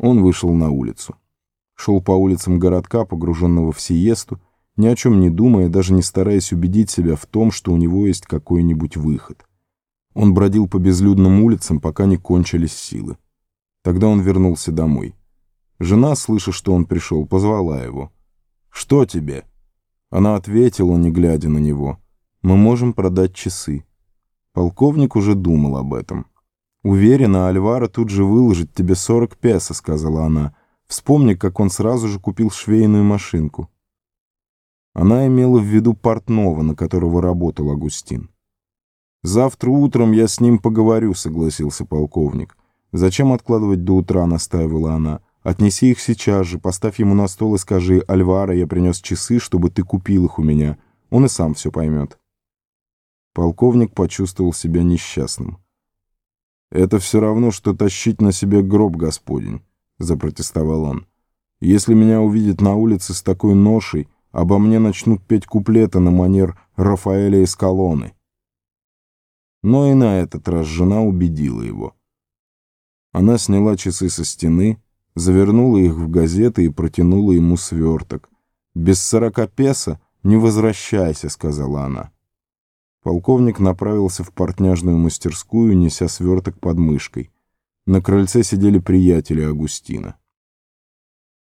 Он вышел на улицу. Шел по улицам городка, погруженного в сиесту, ни о чем не думая, даже не стараясь убедить себя в том, что у него есть какой-нибудь выход. Он бродил по безлюдным улицам, пока не кончились силы. Тогда он вернулся домой. Жена, слыша, что он пришел, позвала его. «Что тебе?» Она ответила, не глядя на него. «Мы можем продать часы». Полковник уже думал об этом. «Уверена, Альвара тут же выложит тебе 40 песо», — сказала она. «Вспомни, как он сразу же купил швейную машинку». Она имела в виду портного, на которого работал Агустин. «Завтра утром я с ним поговорю», — согласился полковник. «Зачем откладывать до утра?» — настаивала она. «Отнеси их сейчас же, поставь ему на стол и скажи, Альвара, я принес часы, чтобы ты купил их у меня. Он и сам все поймет». Полковник почувствовал себя несчастным. «Это все равно, что тащить на себе гроб Господень», — запротестовал он. «Если меня увидят на улице с такой ношей, обо мне начнут петь куплеты на манер Рафаэля из колонны». Но и на этот раз жена убедила его. Она сняла часы со стены, завернула их в газеты и протянула ему сверток. «Без сорока песо не возвращайся», — сказала она. Полковник направился в портняжную мастерскую, неся сверток под мышкой. На крыльце сидели приятели Агустина.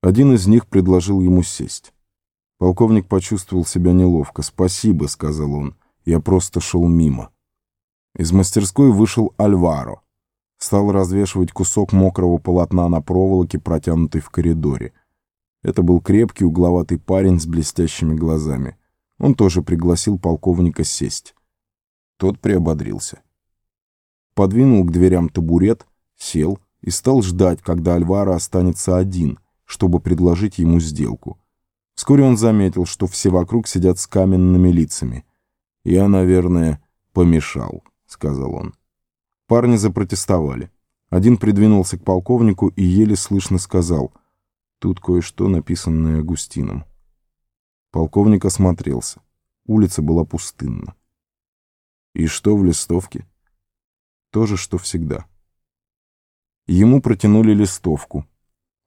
Один из них предложил ему сесть. Полковник почувствовал себя неловко. «Спасибо», — сказал он, — «я просто шел мимо». Из мастерской вышел Альваро. Стал развешивать кусок мокрого полотна на проволоке, протянутой в коридоре. Это был крепкий угловатый парень с блестящими глазами. Он тоже пригласил полковника сесть. Тот приободрился. Подвинул к дверям табурет, сел и стал ждать, когда Альвара останется один, чтобы предложить ему сделку. Вскоре он заметил, что все вокруг сидят с каменными лицами. «Я, наверное, помешал», — сказал он. Парни запротестовали. Один придвинулся к полковнику и еле слышно сказал «Тут кое-что, написанное Агустином». Полковник осмотрелся. Улица была пустынна. И что в листовке? То же, что всегда. Ему протянули листовку.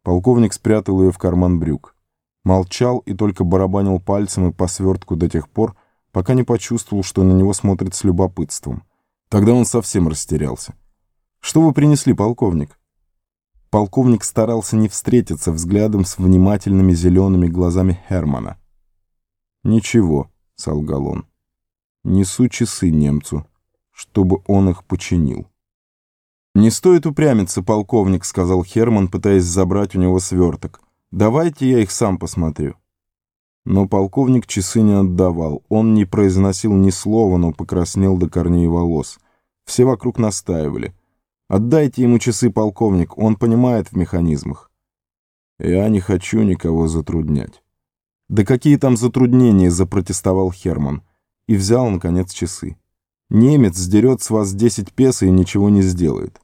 Полковник спрятал ее в карман брюк. Молчал и только барабанил пальцем и по свертку до тех пор, пока не почувствовал, что на него смотрят с любопытством. Тогда он совсем растерялся. «Что вы принесли, полковник?» Полковник старался не встретиться взглядом с внимательными зелеными глазами Хермана. «Ничего», — солгал он. Несу часы немцу, чтобы он их починил. «Не стоит упрямиться, полковник», — сказал Херман, пытаясь забрать у него сверток. «Давайте я их сам посмотрю». Но полковник часы не отдавал. Он не произносил ни слова, но покраснел до корней волос. Все вокруг настаивали. «Отдайте ему часы, полковник, он понимает в механизмах». «Я не хочу никого затруднять». «Да какие там затруднения?» — запротестовал Херман и взял, наконец, часы. Немец сдерет с вас 10 песо и ничего не сделает.